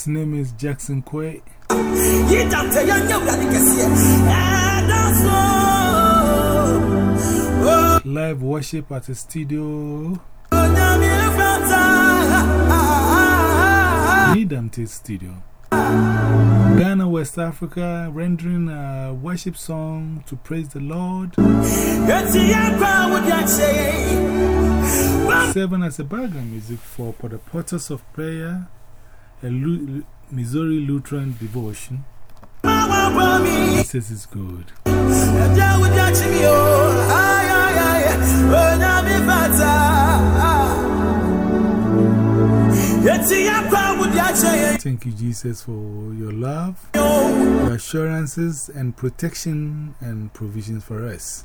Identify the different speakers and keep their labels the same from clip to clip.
Speaker 1: His name is Jackson Quay. Live worship at the studio. Needham Tate Studio. Ghana, West Africa, rendering a worship song to praise the Lord. Serving as a background music for, for the Portals of Prayer, a Lu Missouri Lutheran devotion. This is good. Thank you, Jesus, for your love, your assurances, and protection and provisions for us.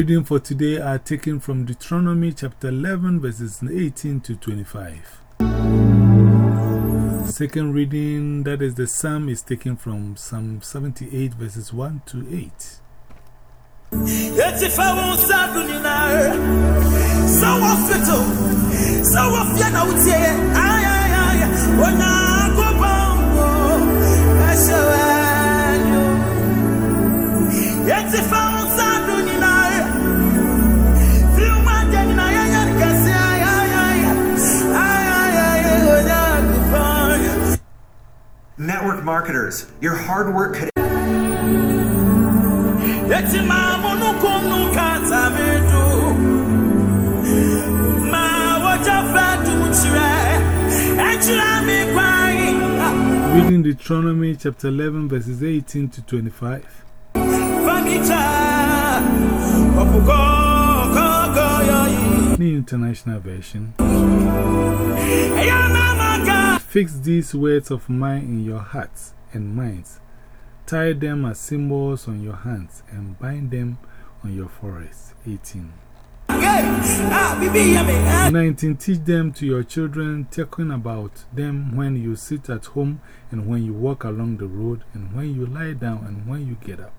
Speaker 1: Reading for today are taken from Deuteronomy chapter 11, verses 18 to 25. Second reading, that is the psalm, is taken from Psalm 78, verses 1 to 8.
Speaker 2: Network marketers, your hard work could.
Speaker 1: Reading Deuteronomy chapter 11, verses 18 to 25. New International Version. Fix these words of mine in your hearts and minds. Tie them as symbols on your hands and bind them on your foreheads. 18. 19. Teach them to your children, talking about them when you sit at home and when you walk along the road and when you lie down and when you get up.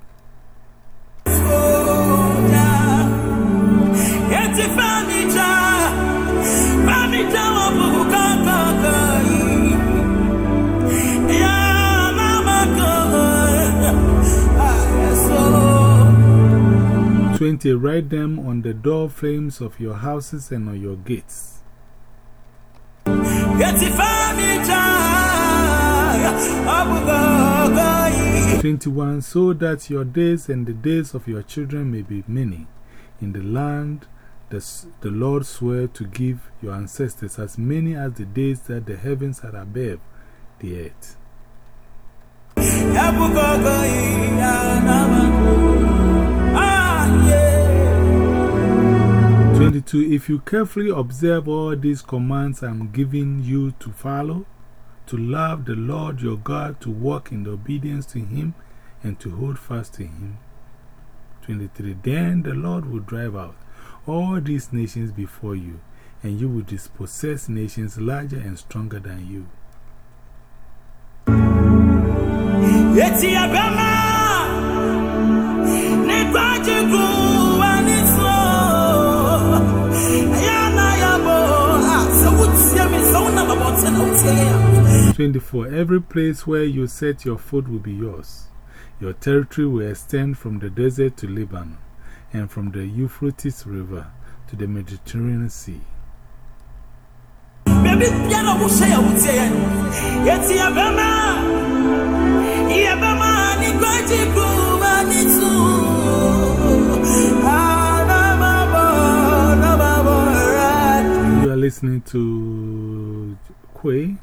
Speaker 1: 20. Write them on the door frames of your houses and on your gates. 21. So that your days and the days of your children may be many in the land the, the Lord swore to give your ancestors as many as the days that the heavens are above the earth. 22. If you carefully observe all these commands I'm giving you to follow, to love the Lord your God, to walk in obedience to Him, and to hold fast to Him. 23. Then the Lord will drive out all these nations before you, and you will dispossess nations larger and stronger than you. Twenty-four. Every place where you set your foot will be yours. Your territory will extend from the desert to Lebanon, and from the Euphrates River to the Mediterranean Sea. You are listening to Quay.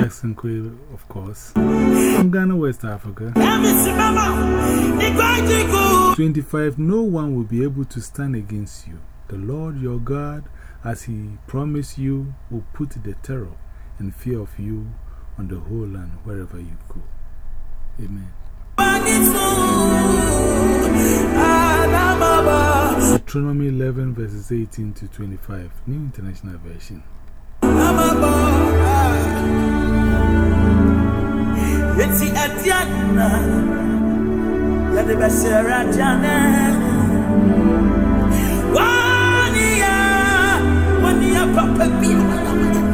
Speaker 1: Jackson Quay, of course. From Ghana, West Africa. 25. No one will be able to stand against you. The Lord your God, as He promised you, will put the terror and fear of you on the whole land wherever you go. Amen. Deuteronomy 11, verses 18 to 25, New International Version.
Speaker 3: Papa, be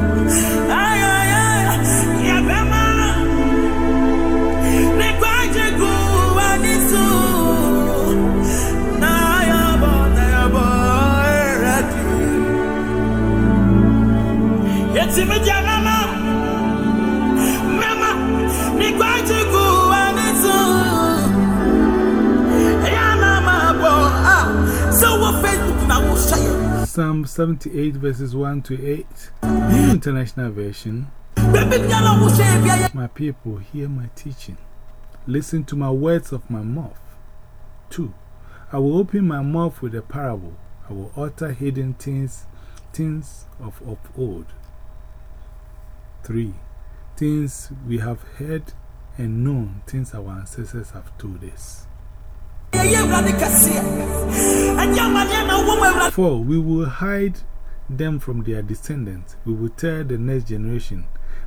Speaker 3: Yeti media mama. Mama, nekwaje kuwanisu. Ya mama bo. So what Facebook na wo share.
Speaker 1: Psalm 78, verses 1 to 8. New International Version.
Speaker 3: Baby, nyala wo share bia
Speaker 1: My people, hear my teaching. Listen to my words of my mouth. 2. I will open my mouth with a parable. I will utter hidden things, things of, of old. 3. Things we have heard and known, things our ancestors have told us. 4. We will hide them from their descendants. We will tell the next generation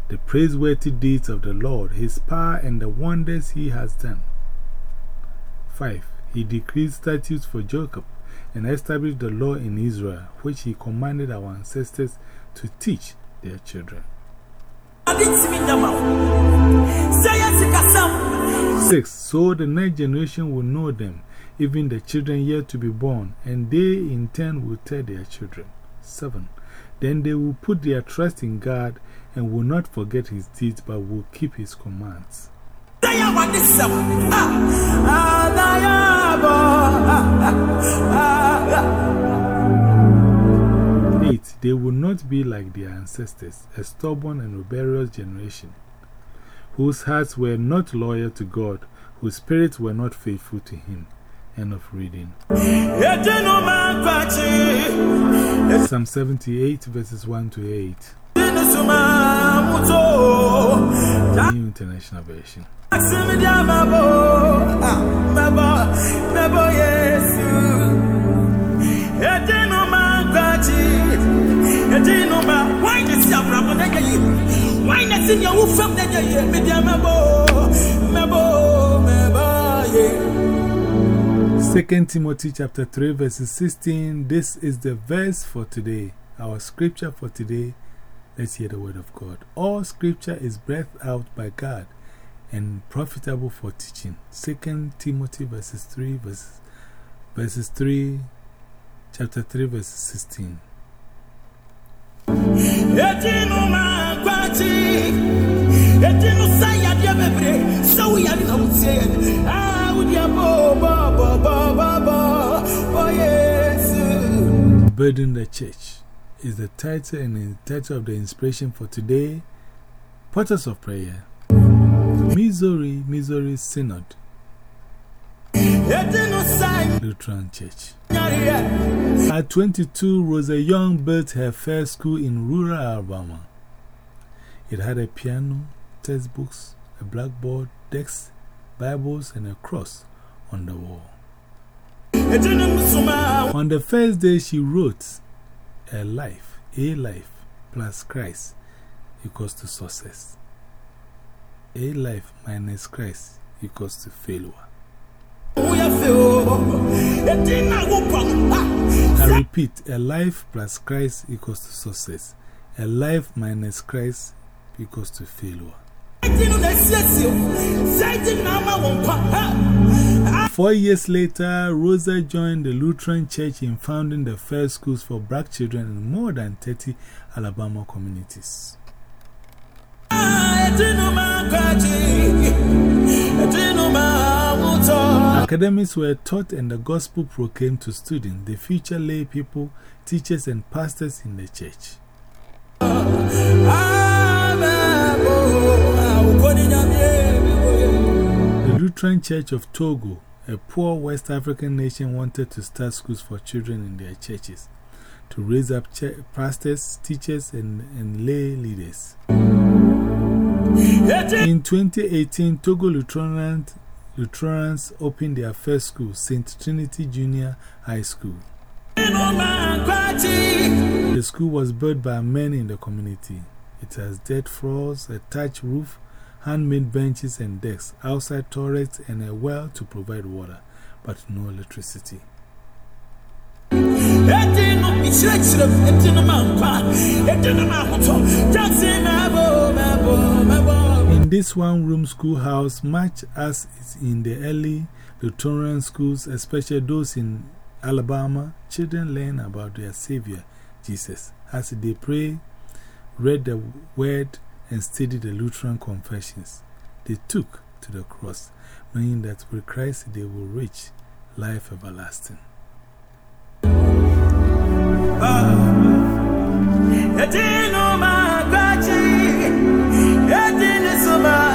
Speaker 1: the praiseworthy deeds of the Lord, His power, and the wonders He has done. 5. He decreed statutes for Jacob and established the law in Israel, which He commanded our ancestors to teach their children. 6. So the next generation will know them, even the children yet to be born, and they in turn will tell their children. 7. Then they will put their trust in God and will not forget His deeds but will keep His commands. 8. They will not be like their ancestors, a stubborn and rebellious generation, whose hearts were not loyal to God, whose spirits were not faithful to Him. End of reading. Psalm 78, verses 1 to 8. New International Version. 2 Timothy chapter 3, verses 16. This is the verse for today. Our scripture for today. Let's hear the word of God. All scripture is breathed out by God and profitable for teaching. 2 Timothy verses 3, verses, verses 3, chapter 3, verses 16. Building the Church is the title and the title of the inspiration for today. Portals of Prayer. Missouri, Missouri Synod. Lutheran Church. At 22, Rosa Young built her first school in rural Alabama. It had a piano, textbooks, a blackboard, desks, Bibles, and a cross on the wall. On the first day, she wrote, A life, a life plus Christ equals to success. A life minus Christ equals to failure. I repeat, a life plus Christ equals to success. A life minus Christ equals to failure. Four years later, Rosa joined the Lutheran Church in founding the first schools for black children in more than 30 Alabama communities. Academics were taught and the gospel proclaimed to students, the future lay people, teachers, and pastors in the church. The Lutheran Church of Togo, a poor West African nation, wanted to start schools for children in their churches to raise up pastors, teachers, and, and lay leaders. In 2018, Togo Lutherans, Lutherans opened their first school, St. Trinity Junior High School. The school was built by men in the community. It has dirt floors, a thatched roof, handmade benches and desks, outside toilets, and a well to provide water, but no electricity. In this one room schoolhouse, much as is in the early Lutheran schools, especially those in Alabama, children learn about their Savior, Jesus, as they pray, read the word, and study the Lutheran confessions. They took to the cross, knowing that with Christ they will reach life everlasting. Ah over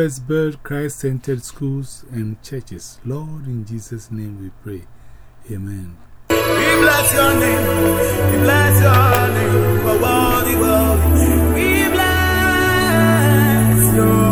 Speaker 1: Us build Christ centered schools and churches. Lord, in Jesus' name we pray. Amen.
Speaker 3: We bless your name. We bless your name. For worthy, worthy. We bless you. Yeah,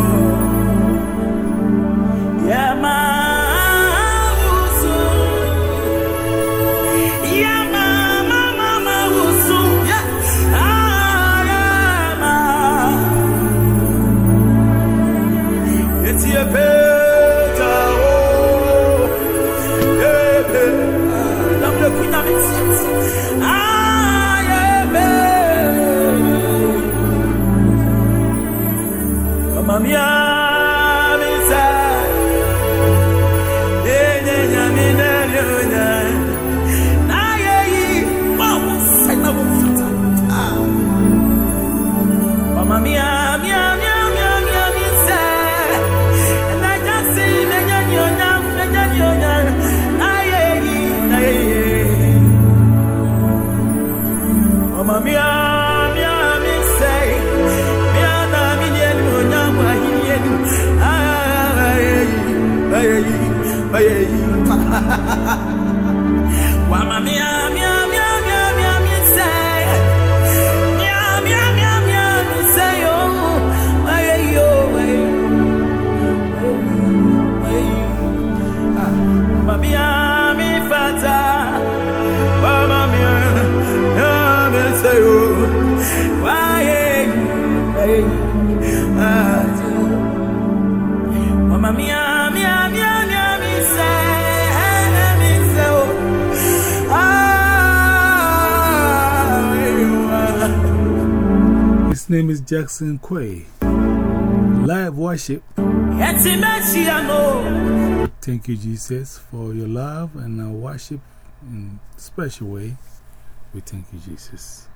Speaker 3: Mama mia, mia, mia, mia, mia, mi say, mia, mia, mia, mia, mi say, mia, mi mia, mia, mi say, why, mia, mia, mia,
Speaker 1: His name is Jackson Quay. Live worship. Thank you, Jesus, for your love and our worship in a special way. We thank you, Jesus.